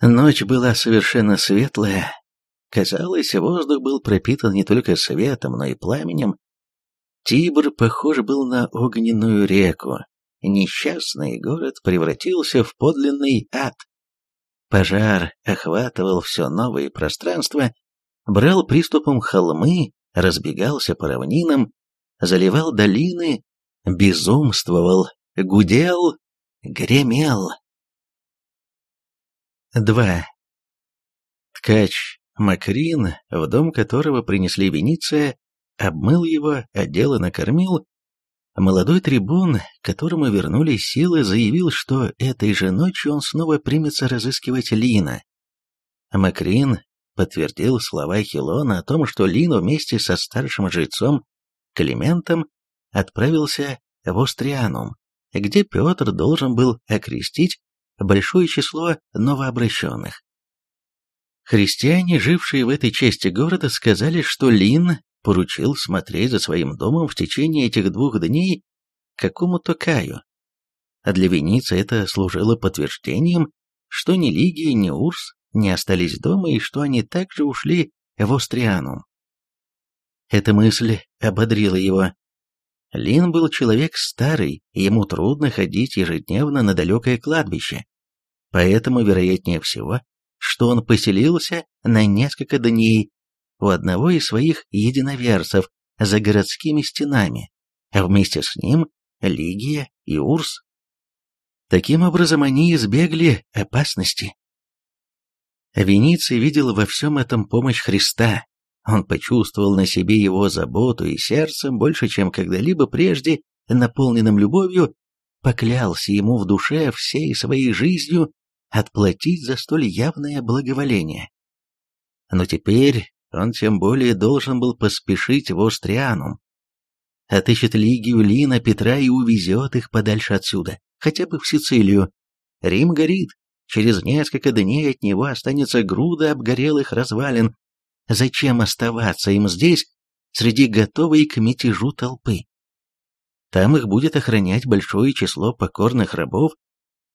Ночь была совершенно светлая. Казалось, воздух был пропитан не только светом, но и пламенем. Тибр похож был на огненную реку. Несчастный город превратился в подлинный ад. Пожар охватывал все новые пространства, брал приступом холмы, разбегался по равнинам, заливал долины, безумствовал, гудел, гремел. 2. Ткач Макрин, в дом которого принесли Венеция, обмыл его, одел и накормил. Молодой трибун, которому вернулись силы, заявил, что этой же ночью он снова примется разыскивать Лина. Макрин подтвердил слова Хилона о том, что Лин вместе со старшим жрецом Климентом отправился в Острианум, где Петр должен был окрестить большое число новообращенных. Христиане, жившие в этой части города, сказали, что Лин поручил смотреть за своим домом в течение этих двух дней какому-то Каю. А для Веницы это служило подтверждением, что ни Лигия, ни Урс не остались дома и что они также ушли в Острианум. Эта мысль ободрила его. Лин был человек старый, и ему трудно ходить ежедневно на далекое кладбище. Поэтому, вероятнее всего, что он поселился на несколько дней у одного из своих единоверцев за городскими стенами, а вместе с ним Лигия и Урс. Таким образом, они избегли опасности. Вениций видел во всем этом помощь Христа, он почувствовал на себе его заботу и сердцем больше, чем когда-либо прежде, наполненным любовью, поклялся ему в душе всей своей жизнью отплатить за столь явное благоволение. Но теперь он тем более должен был поспешить в Острианум. Отыщет Лигию Лина Петра и увезет их подальше отсюда, хотя бы в Сицилию. Рим горит, через несколько дней от него останется груда обгорелых развалин, Зачем оставаться им здесь, среди готовой к мятежу толпы? Там их будет охранять большое число покорных рабов,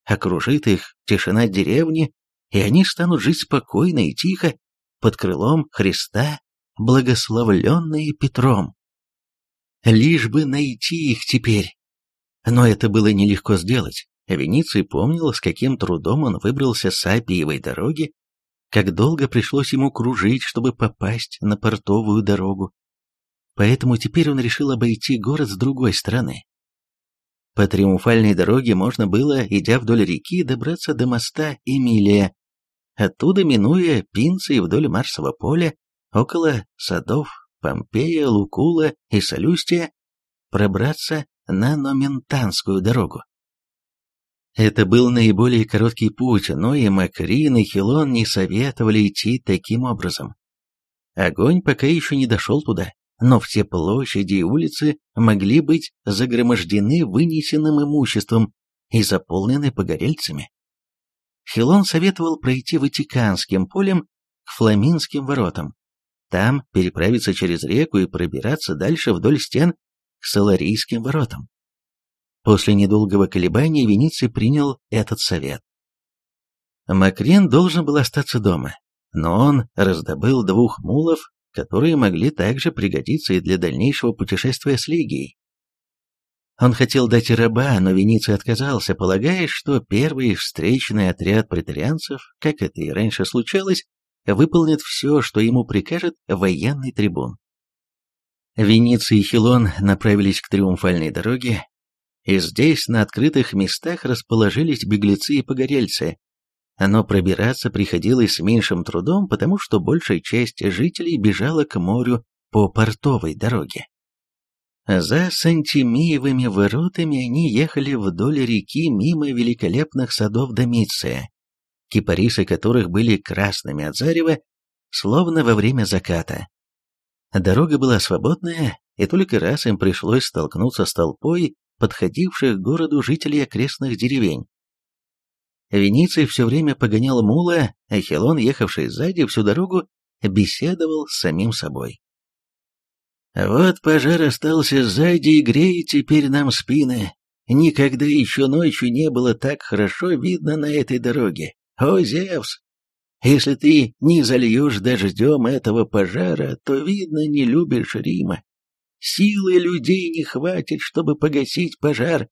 окружит их тишина деревни, и они станут жить спокойно и тихо под крылом Христа, благословленные Петром. Лишь бы найти их теперь. Но это было нелегко сделать. Вениций помнил, с каким трудом он выбрался с Апиевой дороги как долго пришлось ему кружить, чтобы попасть на портовую дорогу. Поэтому теперь он решил обойти город с другой стороны. По триумфальной дороге можно было, идя вдоль реки, добраться до моста Эмилия. Оттуда, минуя Пинцы вдоль Марсового поля, около садов Помпея, Лукула и Солюстия, пробраться на Номентанскую дорогу. Это был наиболее короткий путь, но и Макрин, и Хилон не советовали идти таким образом. Огонь пока еще не дошел туда, но все площади и улицы могли быть загромождены вынесенным имуществом и заполнены погорельцами. Хилон советовал пройти Ватиканским полем к Фламинским воротам, там переправиться через реку и пробираться дальше вдоль стен к Саларийским воротам. После недолгого колебания Вениций принял этот совет. Макрен должен был остаться дома, но он раздобыл двух мулов, которые могли также пригодиться и для дальнейшего путешествия с Лигией. Он хотел дать раба, но Вениций отказался, полагая, что первый встречный отряд претарианцев, как это и раньше случалось, выполнит все, что ему прикажет военный трибун. Вениций и Хилон направились к триумфальной дороге, и здесь на открытых местах расположились беглецы и погорельцы. Но пробираться приходилось с меньшим трудом, потому что большая часть жителей бежала к морю по портовой дороге. За Сантимиевыми воротами они ехали вдоль реки мимо великолепных садов Домиция, кипарисы которых были красными от зарева, словно во время заката. Дорога была свободная, и только раз им пришлось столкнуться с толпой подходивших к городу жителей окрестных деревень. Вениций все время погонял мула, а Хелон, ехавший сзади всю дорогу, беседовал с самим собой. «Вот пожар остался сзади и греет теперь нам спины. Никогда еще ночью не было так хорошо видно на этой дороге. О, Зевс, Если ты не зальешь дождем этого пожара, то, видно, не любишь Рима. Силы людей не хватит, чтобы погасить пожар.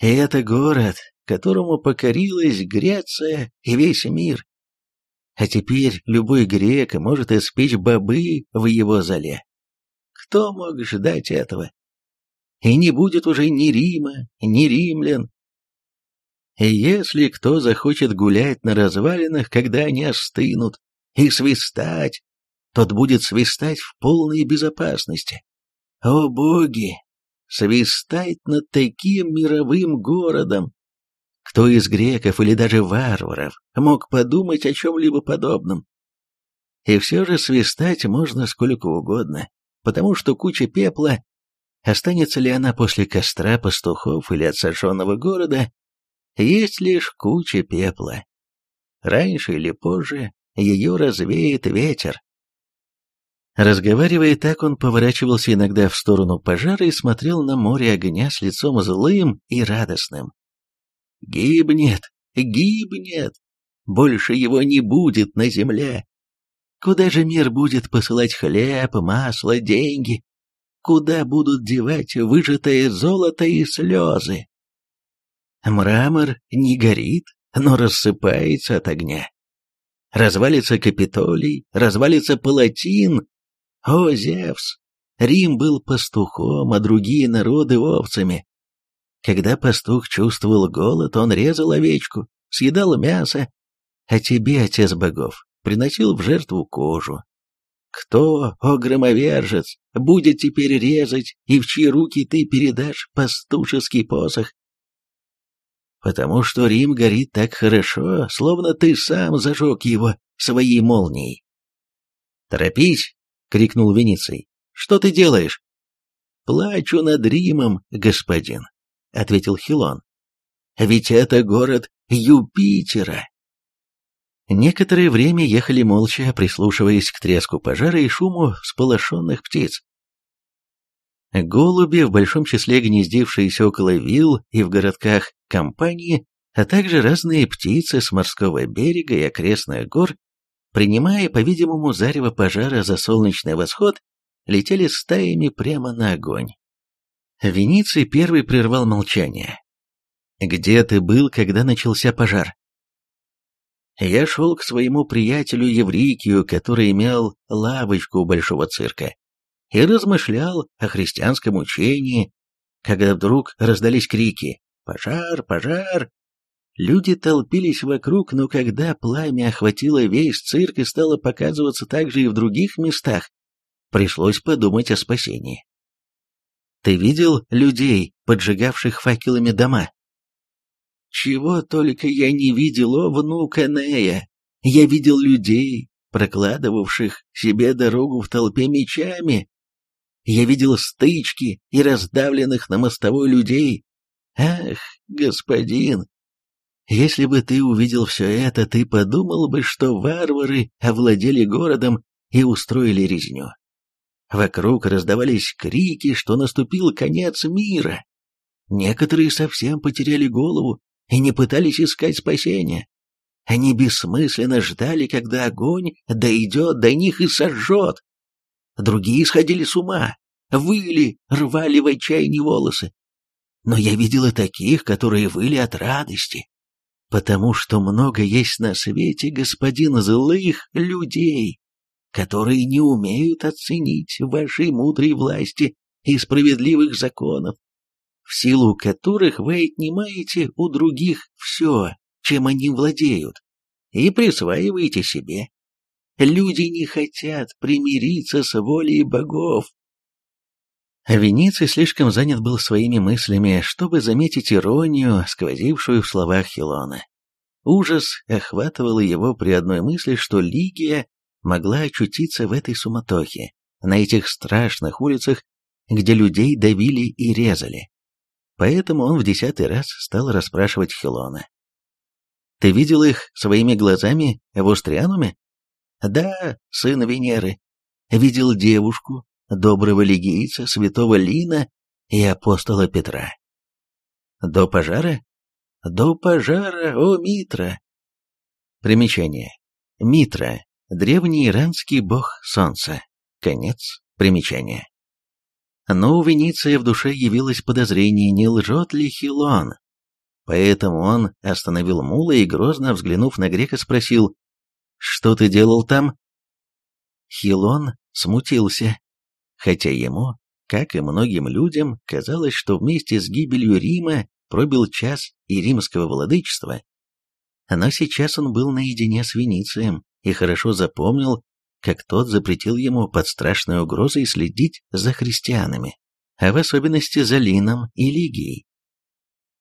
И это город, которому покорилась Греция и весь мир. А теперь любой грек может испечь бобы в его зале. Кто мог ждать этого? И не будет уже ни Рима, ни римлян. И если кто захочет гулять на развалинах, когда они остынут, и свистать, тот будет свистать в полной безопасности. О боги! Свистать над таким мировым городом! Кто из греков или даже варваров мог подумать о чем-либо подобном? И все же свистать можно сколько угодно, потому что куча пепла, останется ли она после костра пастухов или от сожженного города, есть лишь куча пепла. Раньше или позже ее развеет ветер. Разговаривая так, он поворачивался иногда в сторону пожара и смотрел на море огня с лицом злым и радостным. Гибнет, гибнет, больше его не будет на земле. Куда же мир будет посылать хлеб, масло, деньги? Куда будут девать выжатое золото и слезы? Мрамор не горит, но рассыпается от огня. Развалится Капитолий, развалится Палатин. О, Зевс! Рим был пастухом, а другие народы овцами. Когда пастух чувствовал голод, он резал овечку, съедал мясо, а тебе, отец богов, приносил в жертву кожу. Кто, о громовержец, будет теперь резать, и в чьи руки ты передашь пастушеский посох? Потому что Рим горит так хорошо, словно ты сам зажег его своей молнией. «Торопись!» — крикнул Вениций. «Что ты делаешь?» «Плачу над Римом, господин», — ответил Хилон. «Ведь это город Юпитера». Некоторое время ехали молча, прислушиваясь к треску пожара и шуму сполошенных птиц. Голуби, в большом числе гнездившиеся около вилл и в городках компании, а также разные птицы с морского берега и окрестных гор, принимая, по-видимому, зарево пожара за солнечный восход, летели стаями прямо на огонь. Вениций первый прервал молчание. «Где ты был, когда начался пожар?» Я шел к своему приятелю Еврикию, который имел лавочку у большого цирка, и размышлял о христианском учении, когда вдруг раздались крики «Пожар! Пожар!». Люди толпились вокруг, но когда пламя охватило весь цирк и стало показываться также и в других местах, пришлось подумать о спасении. Ты видел людей, поджигавших факелами дома? Чего только я не видел, о внук Энея! Я видел людей, прокладывавших себе дорогу в толпе мечами. Я видел стычки и раздавленных на мостовой людей. Ах, господин, если бы ты увидел все это, ты подумал бы, что варвары овладели городом и устроили резню. Вокруг раздавались крики, что наступил конец мира. Некоторые совсем потеряли голову и не пытались искать спасения. Они бессмысленно ждали, когда огонь дойдет до них и сожжет. Другие сходили с ума, выли, рвали в отчаянии волосы. Но я видел и таких, которые выли от радости, потому что много есть на свете, господин, злых людей, которые не умеют оценить вашей мудрой власти и справедливых законов, в силу которых вы отнимаете у других все, чем они владеют, и присваиваете себе. Люди не хотят примириться с волей богов. Вениций слишком занят был своими мыслями, чтобы заметить иронию, сквозившую в словах Хилона. Ужас охватывал его при одной мысли, что Лигия могла очутиться в этой суматохе, на этих страшных улицах, где людей давили и резали. Поэтому он в десятый раз стал расспрашивать Хилона. «Ты видел их своими глазами в Устриануме?» «Да, сын Венеры. Видел девушку, доброго лигийца, святого Лина и апостола Петра». «До пожара?» «До пожара, о Митра!» Примечание. Митра – древний иранский бог солнца. Конец примечания. Но у Вениция в душе явилось подозрение, не лжет ли Хилон. Поэтому он остановил мула и, грозно взглянув на грека, спросил, «Что ты делал там?» Хилон смутился, хотя ему, как и многим людям, казалось, что вместе с гибелью Рима пробил час и римского владычества, но сейчас он был наедине с Веницием и хорошо запомнил, как тот запретил ему под страшной угрозой следить за христианами, а в особенности за Лином и Лигией.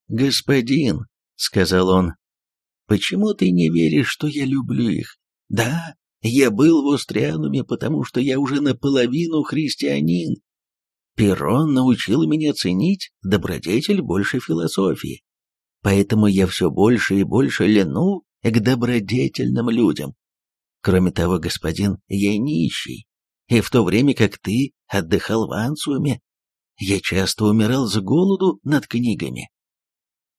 «Господин», — сказал он, — «почему ты не веришь, что я люблю их? Да, я был в Остриануме, потому что я уже наполовину христианин. Перрон научил меня ценить добродетель больше философии. Поэтому я все больше и больше лену к добродетельным людям. Кроме того, господин, я нищий, и в то время как ты отдыхал в Ансуме, я часто умирал с голоду над книгами.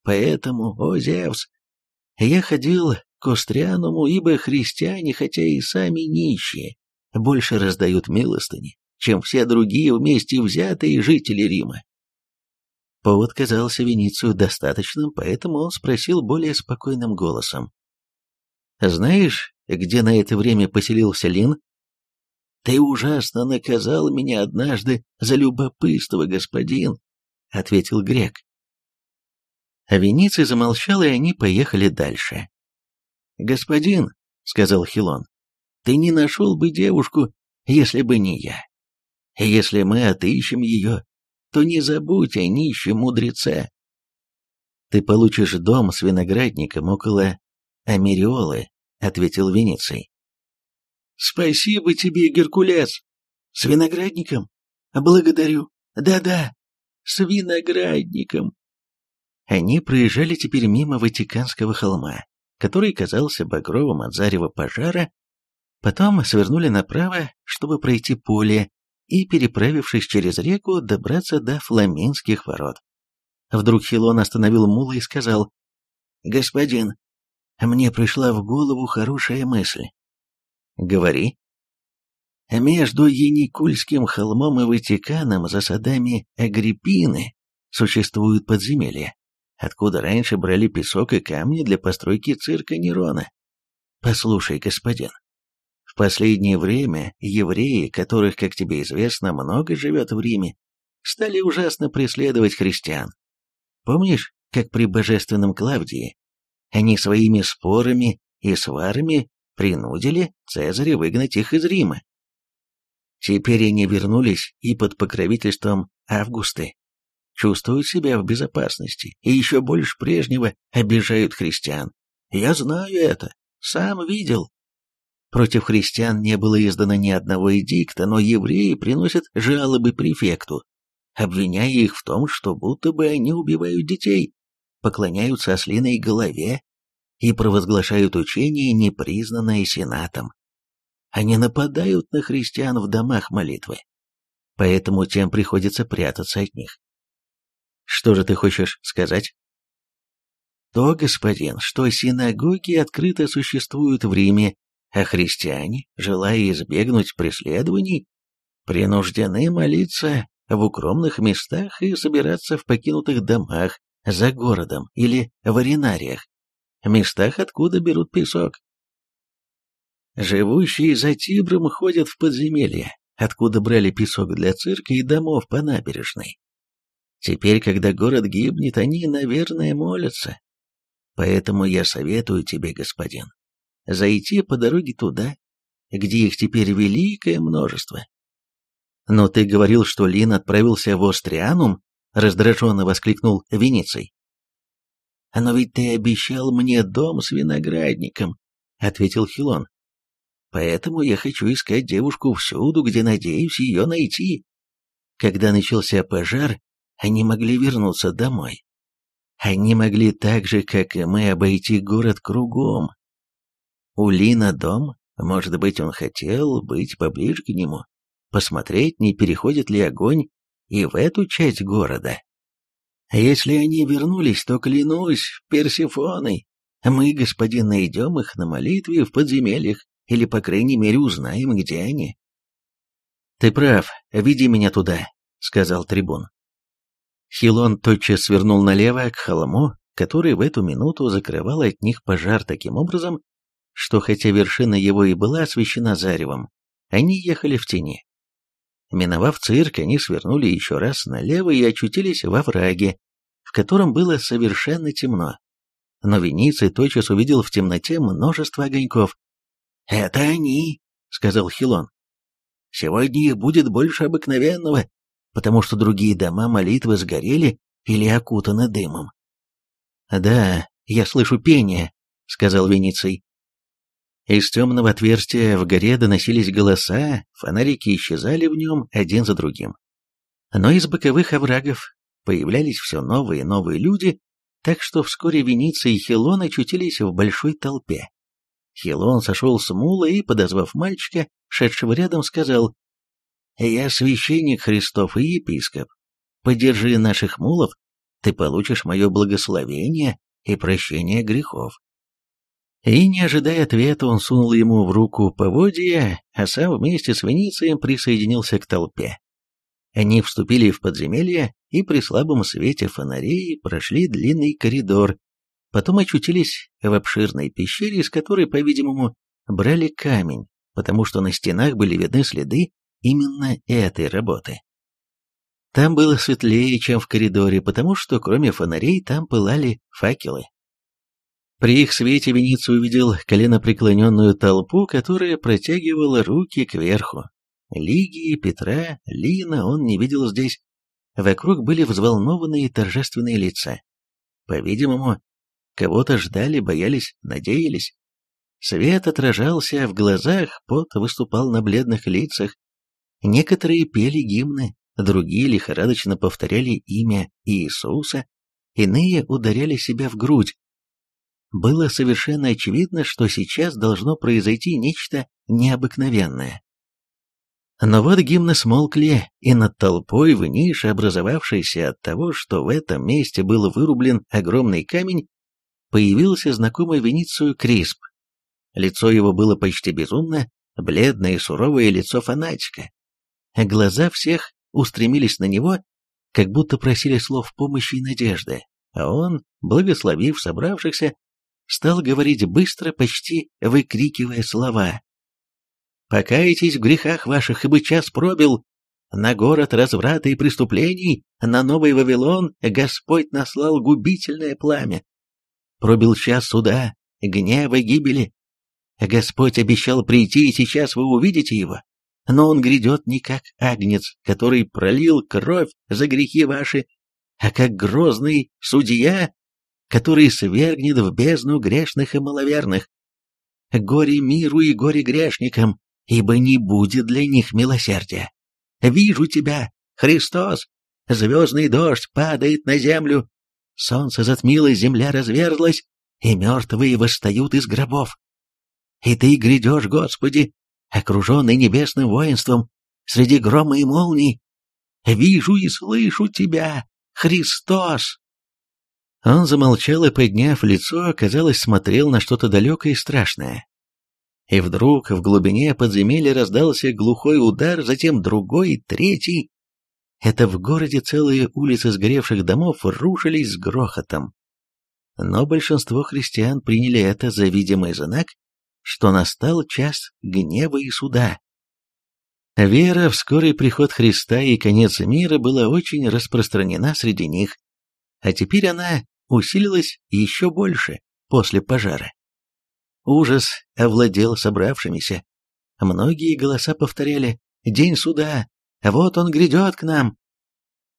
Поэтому, о Зевс, я ходил к ибо христиане, хотя и сами нищие, больше раздают милостыни, чем все другие вместе взятые жители Рима. Повод казался Веницию достаточным, поэтому он спросил более спокойным голосом. «Знаешь, где на это время поселился Лин?» «Ты ужасно наказал меня однажды за любопытство, господин», — ответил грек. А Вениций замолчал, и они поехали дальше. «Господин», — сказал Хилон, — «ты не нашел бы девушку, если бы не я. Если мы отыщем ее, то не забудь о нищем мудреце. Ты получишь дом с виноградником около Америолы, ответил Венеций. Спасибо тебе, Геркулес. С виноградником? Благодарю. Да-да, с виноградником. Они проезжали теперь мимо Ватиканского холма, который казался багровым от зарева пожара, потом свернули направо, чтобы пройти поле, и, переправившись через реку, добраться до Фламинских ворот. Вдруг Хилон остановил мула и сказал, «Господин, мне пришла в голову хорошая мысль». «Говори». Между Яникульским холмом и Ватиканом за садами Агриппины существуют подземелья, откуда раньше брали песок и камни для постройки цирка Нерона. Послушай, господин, в последнее время евреи, которых, как тебе известно, много живет в Риме, стали ужасно преследовать христиан. Помнишь, как при божественном Клавдии они своими спорами и сварами принудили Цезаря выгнать их из Рима? Теперь они вернулись и под покровительством Августы чувствуют себя в безопасности и еще больше прежнего обижают христиан. Я знаю это, сам видел. Против христиан не было издано ни одного эдикта, но евреи приносят жалобы префекту, обвиняя их в том, что будто бы они убивают детей, поклоняются ослиной голове и провозглашают учение, непризнанное Сенатом. Они нападают на христиан в домах молитвы, поэтому тем приходится прятаться от них. Что же ты хочешь сказать? То, господин, что синагоги открыто существуют в Риме, а христиане, желая избегнуть преследований, принуждены молиться в укромных местах и собираться в покинутых домах за городом или в аренариях, местах, откуда берут песок. Живущие за Тибром ходят в подземелья, откуда брали песок для цирка и домов по набережной. Теперь, когда город гибнет, они, наверное, молятся. Поэтому я советую тебе, господин, зайти по дороге туда, где их теперь великое множество. «Но ты говорил, что Лин отправился в Острианум?» — раздраженно воскликнул Вениций. «Но ведь ты обещал мне дом с виноградником», — ответил Хилон. «Поэтому я хочу искать девушку всюду, где надеюсь ее найти». Когда начался пожар, они могли вернуться домой. Они могли так же, как и мы, обойти город кругом, у Лина дом, может быть, он хотел быть поближе к нему, посмотреть, не переходит ли огонь и в эту часть города. Если они вернулись, то, клянусь, Персифоной, мы, господин, найдем их на молитве в подземельях или, по крайней мере, узнаем, где они. «Ты прав, веди меня туда», — сказал трибун. Хилон тотчас свернул налево к холму, который в эту минуту закрывал от них пожар таким образом, что хотя вершина его и была освещена заревом, они ехали в тени. Миновав цирк, они свернули еще раз налево и очутились во враге, в котором было совершенно темно. Но Вениций тотчас увидел в темноте множество огоньков. «Это они», — сказал Хилон. Сегодня их будет больше обыкновенного, потому что другие дома молитвы сгорели или окутаны дымом. «Да, я слышу пение», — сказал Вениций. Из темного отверстия в горе доносились голоса, фонарики исчезали в нем один за другим. Но из боковых оврагов появлялись все новые и новые люди, так что вскоре Вениций и Хилон очутились в большой толпе. Хилон сошел с мула и, подозвав мальчика, шедшего рядом, сказал, «Я священник Христов и епископ. Подержи наших мулов, ты получишь мое благословение и прощение грехов». И, не ожидая ответа, он сунул ему в руку поводья, а сам вместе с Веницием присоединился к толпе. Они вступили в подземелье и при слабом свете фонарей прошли длинный коридор, потом очутились в обширной пещере, из которой, по-видимому, брали камень, потому что на стенах были видны следы именно этой работы. Там было светлее, чем в коридоре, потому что кроме фонарей там пылали факелы. При их свете Вениций увидел коленопреклоненную толпу, которая протягивала руки кверху. Лигии, Петра, Лина он не видел здесь. Вокруг были взволнованные торжественные лица. По-видимому, кого-то ждали, боялись, надеялись. Свет отражался в глазах, пот выступал на бледных лицах. Некоторые пели гимны, другие лихорадочно повторяли имя Иисуса, иные ударяли себя в грудь. Было совершенно очевидно, что сейчас должно произойти нечто необыкновенное. Но вот гимны смолкли, и над толпой в нише, образовавшейся от того, что в этом месте был вырублен огромный камень, появился знакомый Веницию Крисп. Лицо его было почти безумно, бледное и суровое лицо фанатика. Глаза всех устремились на него, как будто просили слов помощи и надежды, а он, благословив собравшихся, стал говорить быстро, почти выкрикивая слова. «Покайтесь в грехах ваших, ибо час пробил. На город разврата и преступлений, на Новый Вавилон Господь наслал губительное пламя. Пробил час суда, гнева, гибели, Господь обещал прийти, и сейчас вы увидите его. Но он грядет не как агнец, который пролил кровь за грехи ваши, а как грозный судья, который свергнет в бездну грешных и маловерных. Горе миру и горе грешникам, ибо не будет для них милосердия. Вижу тебя, Христос! Звездный дождь падает на землю, солнце затмилось, земля разверзлась, и мертвые восстают из гробов. И ты грядешь, Господи, окруженный небесным воинством, среди грома и молний. Вижу и слышу тебя, Христос!» Он замолчал и, подняв лицо, казалось, смотрел на что-то далекое и страшное. И вдруг в глубине подземелья раздался глухой удар, затем другой, третий. Это в городе целые улицы сгоревших домов рушились с грохотом. Но большинство христиан приняли это за видимый знак что настал час гнева и суда. Вера в скорый приход Христа и конец мира была очень распространена среди них, а теперь она усилилась еще больше после пожара. Ужас овладел собравшимися. Многие голоса повторяли «День суда! Вот он грядет к нам!»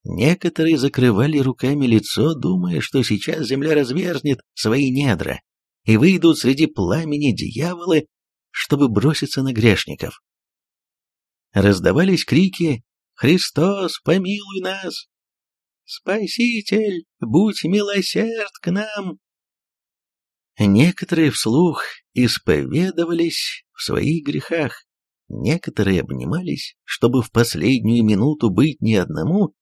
Некоторые закрывали руками лицо, думая, что сейчас земля разверзнет свои недра и выйдут среди пламени дьяволы, чтобы броситься на грешников. Раздавались крики «Христос, помилуй нас! Спаситель, будь милосерд к нам!» Некоторые вслух исповедовались в своих грехах, некоторые обнимались, чтобы в последнюю минуту быть не одному,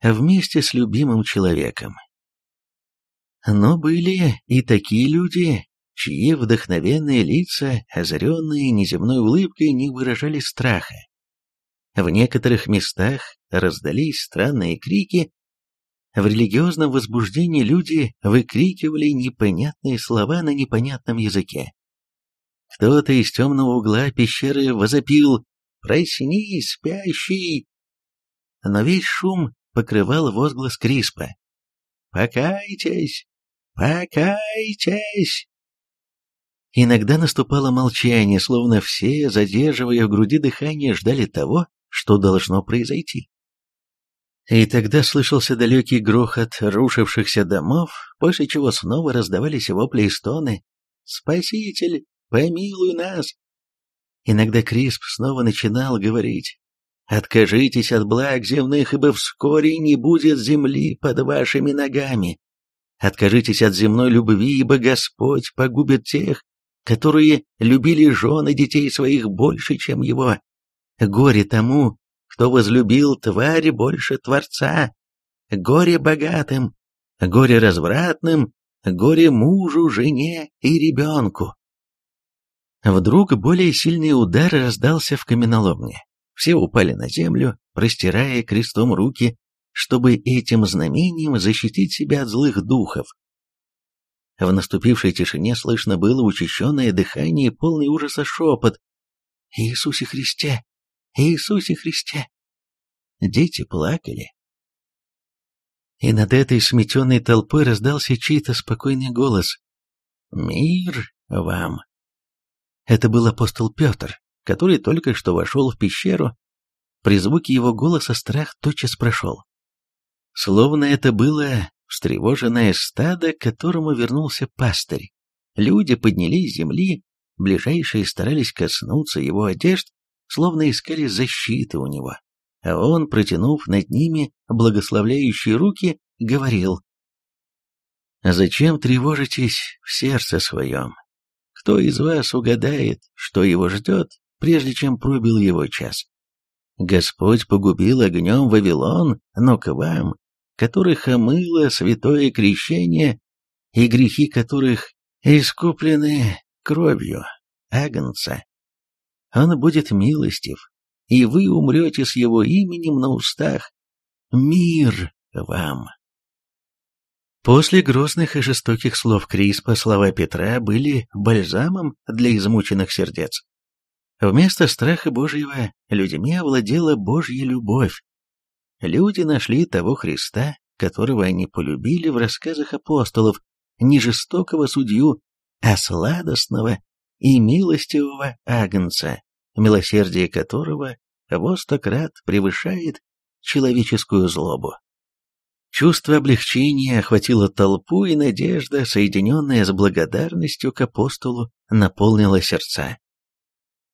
а вместе с любимым человеком. Но были и такие люди, чьи вдохновенные лица, озаренные неземной улыбкой, не выражали страха. В некоторых местах раздались странные крики. В религиозном возбуждении люди выкрикивали непонятные слова на непонятном языке. Кто-то из темного угла пещеры возопил «Проснись, спящий!» Но весь шум покрывал возглас Криспа. «Покайтесь! Покайтесь!» Иногда наступало молчание, словно все, задерживая в груди дыхание, ждали того, что должно произойти. И тогда слышался далекий грохот рушившихся домов, после чего снова раздавались вопли и стоны. «Спаситель, помилуй нас!» Иногда Крисп снова начинал говорить. «Откажитесь от благ земных, ибо вскоре не будет земли под вашими ногами. Откажитесь от земной любви, ибо Господь погубит тех, которые любили жены детей своих больше, чем его. Горе тому, кто возлюбил тварь больше Творца. Горе богатым, горе развратным, горе мужу, жене и ребенку. Вдруг более сильный удар раздался в каменоломне. Все упали на землю, простирая крестом руки, чтобы этим знамением защитить себя от злых духов. В наступившей тишине слышно было учащенное дыхание и полный ужаса шепот. «Иисусе Христе! Иисусе Христе!» Дети плакали. И над этой сметенной толпой раздался чей-то спокойный голос. «Мир вам!» Это был апостол Петр, который только что вошел в пещеру. При звуке его голоса страх тотчас прошел. Словно это было встревоженное стадо, к которому вернулся пастырь. Люди поднялись с земли, ближайшие старались коснуться его одежд, словно искали защиты у него. А он, протянув над ними благословляющие руки, говорил, «Зачем тревожитесь в сердце своем? Кто из вас угадает, что его ждет, прежде чем пробил его час? Господь погубил огнем Вавилон, но к вам которых омыло святое крещение и грехи которых искуплены кровью Агнца. Он будет милостив, и вы умрете с его именем на устах. Мир вам! После грозных и жестоких слов Криспа слова Петра были бальзамом для измученных сердец. Вместо страха Божьего людьми овладела Божья любовь, Люди нашли того Христа, которого они полюбили в рассказах апостолов, не жестокого судью, а сладостного и милостивого агнца, милосердие которого во сто крат превышает человеческую злобу. Чувство облегчения охватило толпу, и надежда, соединенная с благодарностью к апостолу, наполнила сердца.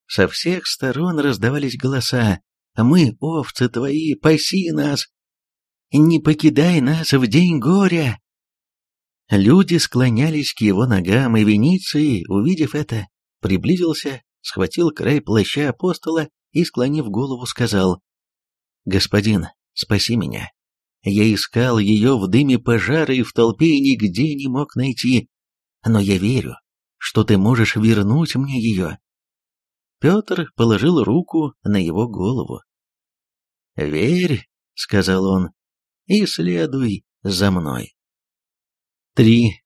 Со всех сторон раздавались голоса мы, овцы твои, паси нас! Не покидай нас в день горя!» Люди склонялись к его ногам, и Вениций, увидев это, приблизился, схватил край плаща апостола и, склонив голову, сказал, «Господин, спаси меня. Я искал ее в дыме пожара и в толпе и нигде не мог найти, но я верю, что ты можешь вернуть мне ее. Петр положил руку на его голову. «Верь», — сказал он, — «и следуй за мной». Три.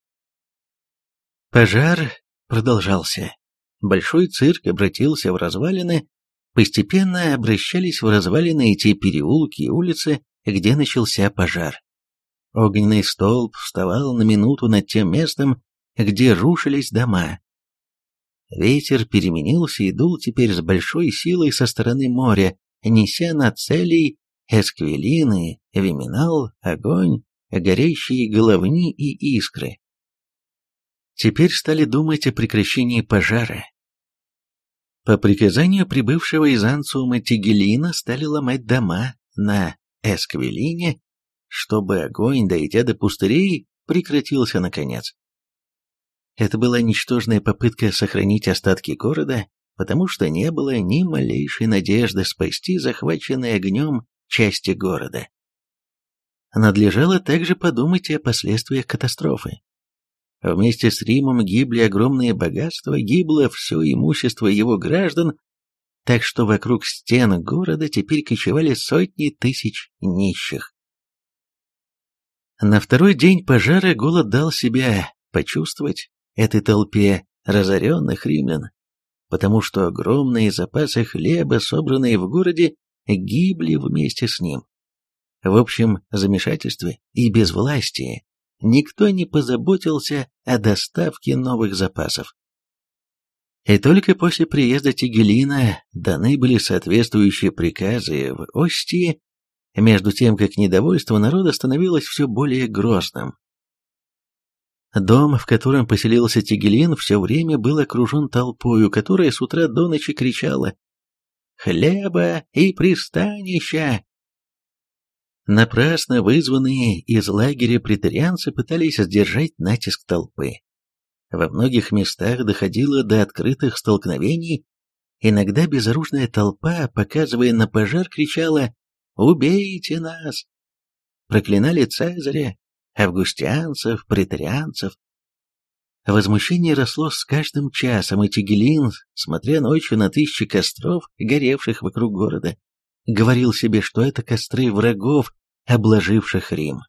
Пожар продолжался. Большой цирк обратился в развалины, постепенно обращались в развалины эти переулки и улицы, где начался пожар. Огненный столб вставал на минуту над тем местом, где рушились дома. Ветер переменился и дул теперь с большой силой со стороны моря, неся на целей эсквилины, виминал, огонь, горящие головни и искры. Теперь стали думать о прекращении пожара. По приказанию прибывшего из Анциума Тигелина стали ломать дома на Эсквилине, чтобы огонь, дойдя до пустырей, прекратился наконец. Это была ничтожная попытка сохранить остатки города, потому что не было ни малейшей надежды спасти захваченные огнем части города. Надлежало также подумать о последствиях катастрофы. Вместе с Римом гибли огромные богатства, гибло все имущество его граждан, так что вокруг стен города теперь кочевали сотни тысяч нищих. На второй день пожара голод дал себя почувствовать этой толпе разоренных римлян, потому что огромные запасы хлеба, собранные в городе, гибли вместе с ним. В общем замешательстве и безвластии никто не позаботился о доставке новых запасов. И только после приезда Тигелина даны были соответствующие приказы в Остии, между тем как недовольство народа становилось все более грозным. Дом, в котором поселился Тигелин, все время был окружен толпою, которая с утра до ночи кричала «Хлеба и пристанища!» Напрасно вызванные из лагеря претарианцы пытались сдержать натиск толпы. Во многих местах доходило до открытых столкновений, иногда безоружная толпа, показывая на пожар, кричала «Убейте нас!» Проклинали Цезаря, августианцев, претарианцев. Возмущение росло с каждым часом, и Тигелин, смотря ночью на тысячи костров, горевших вокруг города, говорил себе, что это костры врагов, обложивших Рим.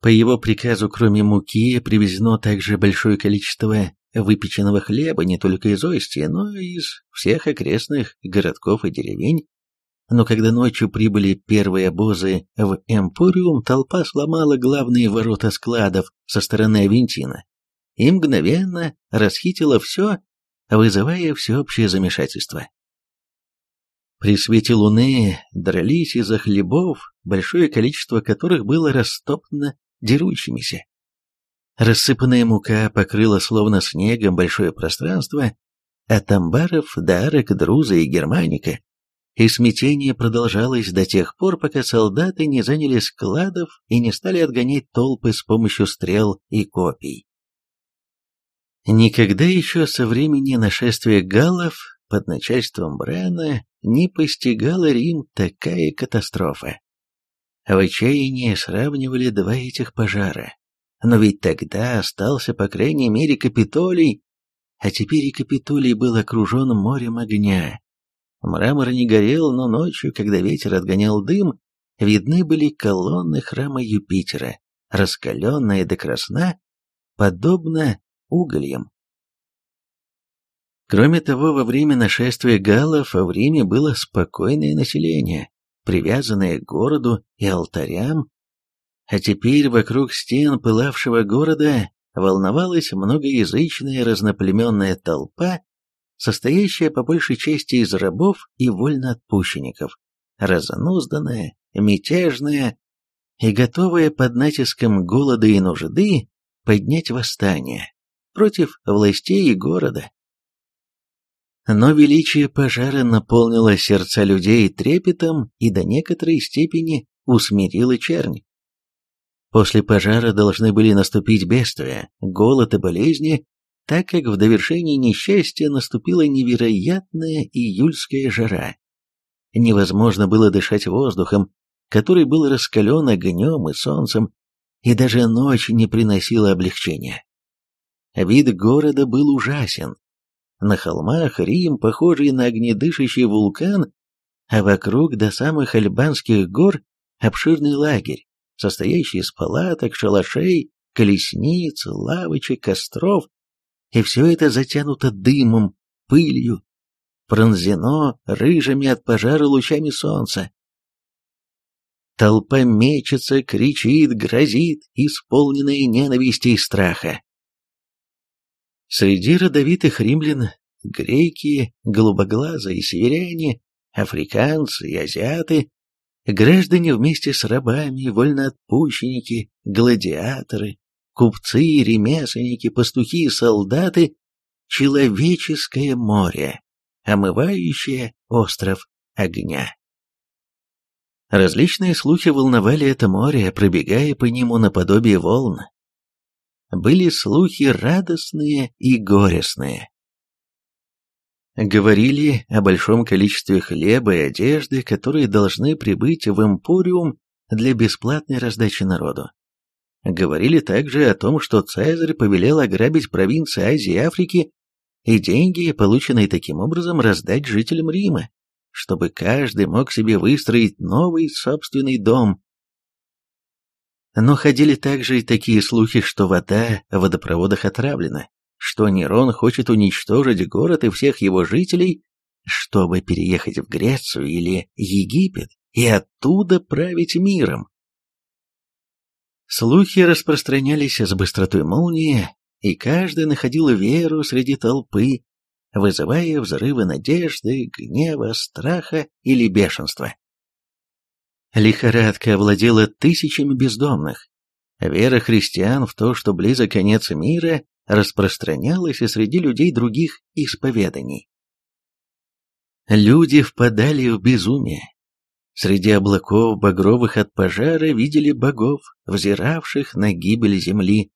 По его приказу, кроме муки, привезено также большое количество выпеченного хлеба не только из Остии, но и из всех окрестных городков и деревень. Но когда ночью прибыли первые обозы в Эмпориум, толпа сломала главные ворота складов со стороны Авентина и мгновенно расхитила все, вызывая всеобщее замешательство. При свете луны дрались из-за хлебов, большое количество которых было растоптано дерущимися. Рассыпанная мука покрыла словно снегом большое пространство, от амбаров до арок Друза и Германика, и смятение продолжалось до тех пор, пока солдаты не заняли складов и не стали отгонять толпы с помощью стрел и копий. Никогда еще со времени нашествия галлов под начальством Брена не постигала Рим такая катастрофа. В отчаянии сравнивали два этих пожара. Но ведь тогда остался, по крайней мере, Капитолий, а теперь и Капитолий был окружен морем огня. Мрамор не горел, но ночью, когда ветер отгонял дым, видны были колонны храма Юпитера, раскаленные до красна, подобно угольям. Кроме того, во время нашествия галлов в Риме было спокойное население, привязанное к городу и алтарям, а теперь вокруг стен пылавшего города волновалась многоязычная разноплеменная толпа, состоящая по большей части из рабов и вольноотпущенников, разнузданная, мятежная и готовая под натиском голода и нужды поднять восстание против властей и города. Но величие пожара наполнило сердца людей трепетом и до некоторой степени усмирило чернь. После пожара должны были наступить бедствия, голод и болезни, так как в довершении несчастья наступила невероятная июльская жара. Невозможно было дышать воздухом, который был раскален огнем и солнцем, и даже ночь не приносила облегчения. Вид города был ужасен, на холмах Рим, похожий на огнедышащий вулкан, а вокруг до самых Альбанских гор обширный лагерь, состоящий из палаток, шалашей, колесниц, лавочек, костров, и все это затянуто дымом, пылью, пронзено рыжими от пожара лучами солнца. Толпа мечется, кричит, грозит, исполненная ненависти и страха. Среди родовитых римлян греки, голубоглазые северяне, африканцы и азиаты, граждане вместе с рабами, вольноотпущенники, гладиаторы, купцы, ремесленники, пастухи солдаты, человеческое море, омывающее остров огня. Различные слухи волновали это море, пробегая по нему наподобие волн, были слухи радостные и горестные. Говорили о большом количестве хлеба и одежды, которые должны прибыть в Эмпориум для бесплатной раздачи народу. Говорили также о том, что Цезарь повелел ограбить провинции Азии и Африки и деньги, полученные таким образом, раздать жителям Рима, чтобы каждый мог себе выстроить новый собственный дом. Но ходили также и такие слухи, что вода в водопроводах отравлена, что Нерон хочет уничтожить город и всех его жителей, чтобы переехать в Грецию или Египет и оттуда править миром. Слухи распространялись с быстротой молнии, и каждый находил веру среди толпы, вызывая взрывы надежды, гнева, страха или бешенства. Лихорадка овладела тысячами бездомных. Вера христиан в то, что близок конец мира, распространялась и среди людей других исповеданий. Люди впадали в безумие, Среди облаков багровых от пожара видели богов, взиравших на гибель земли.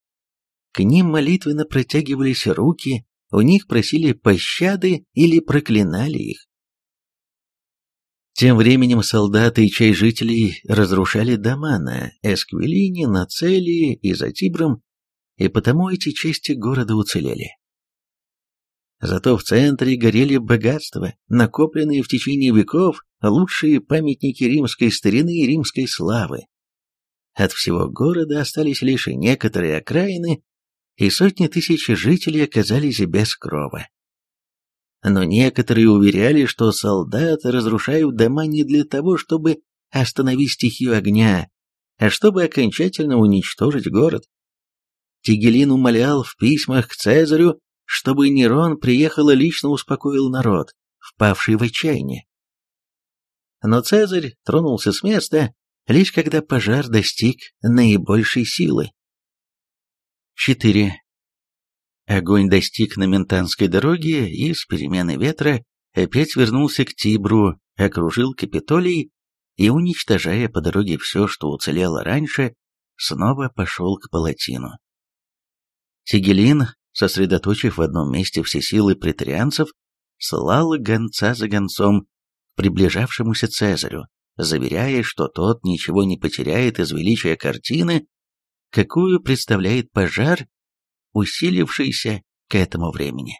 К ним молитвенно протягивались руки, у них просили пощады или проклинали их. Тем временем солдаты и часть жителей разрушали дома на Эсквилине, на Целии и за Тибром, и потому эти части города уцелели. Зато в центре горели богатства, накопленные в течение веков, лучшие памятники римской старины и римской славы. От всего города остались лишь некоторые окраины, и сотни тысяч жителей оказались без крова. Но некоторые уверяли, что солдаты разрушают дома не для того, чтобы остановить стихию огня, а чтобы окончательно уничтожить город. Тигелин умолял в письмах к Цезарю чтобы Нерон приехал и лично успокоил народ, впавший в отчаяние. Но Цезарь тронулся с места, лишь когда пожар достиг наибольшей силы. 4. Огонь достиг на Ментанской дороге и с перемены ветра опять вернулся к Тибру, окружил Капитолий и, уничтожая по дороге все, что уцелело раньше, снова пошел к Палатину. Тигелин сосредоточив в одном месте все силы претарианцев, слал гонца за гонцом, приближавшемуся Цезарю, заверяя, что тот ничего не потеряет из величия картины, какую представляет пожар, усилившийся к этому времени.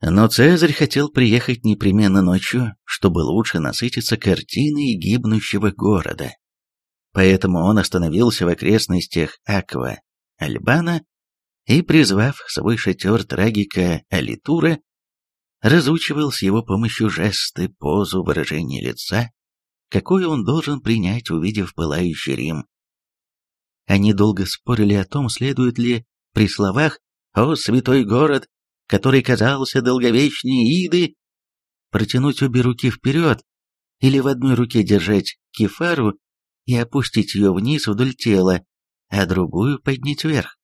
Но Цезарь хотел приехать непременно ночью, чтобы лучше насытиться картиной гибнущего города. Поэтому он остановился в окрестностях Аква, Альбана и, призвав свой шатер трагика Алитура, разучивал с его помощью жесты, позу, выражение лица, какое он должен принять, увидев пылающий Рим. Они долго спорили о том, следует ли при словах «О, святой город, который казался долговечнее Иды», протянуть обе руки вперед или в одной руке держать кефару и опустить ее вниз вдоль тела, а другую поднять вверх.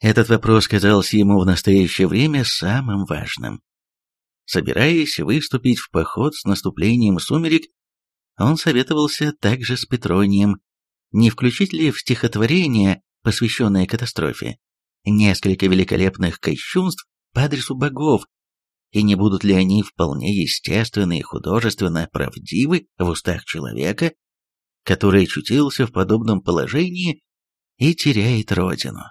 Этот вопрос казался ему в настоящее время самым важным. Собираясь выступить в поход с наступлением сумерек, он советовался также с Петронием, не включить ли в стихотворение, посвященное катастрофе, несколько великолепных кощунств по адресу богов, и не будут ли они вполне естественно и художественно правдивы в устах человека, который очутился в подобном положении и теряет родину.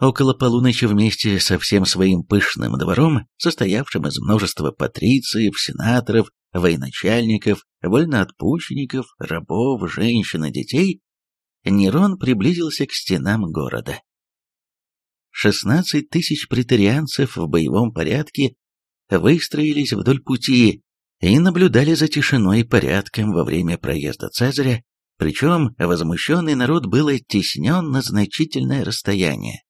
Около полуночи вместе со всем своим пышным двором, состоявшим из множества патрициев, сенаторов, военачальников, вольноотпущенников, рабов, женщин и детей, Нерон приблизился к стенам города. 16 тысяч претарианцев в боевом порядке выстроились вдоль пути и наблюдали за тишиной и порядком во время проезда Цезаря, причем возмущенный народ был оттеснен на значительное расстояние.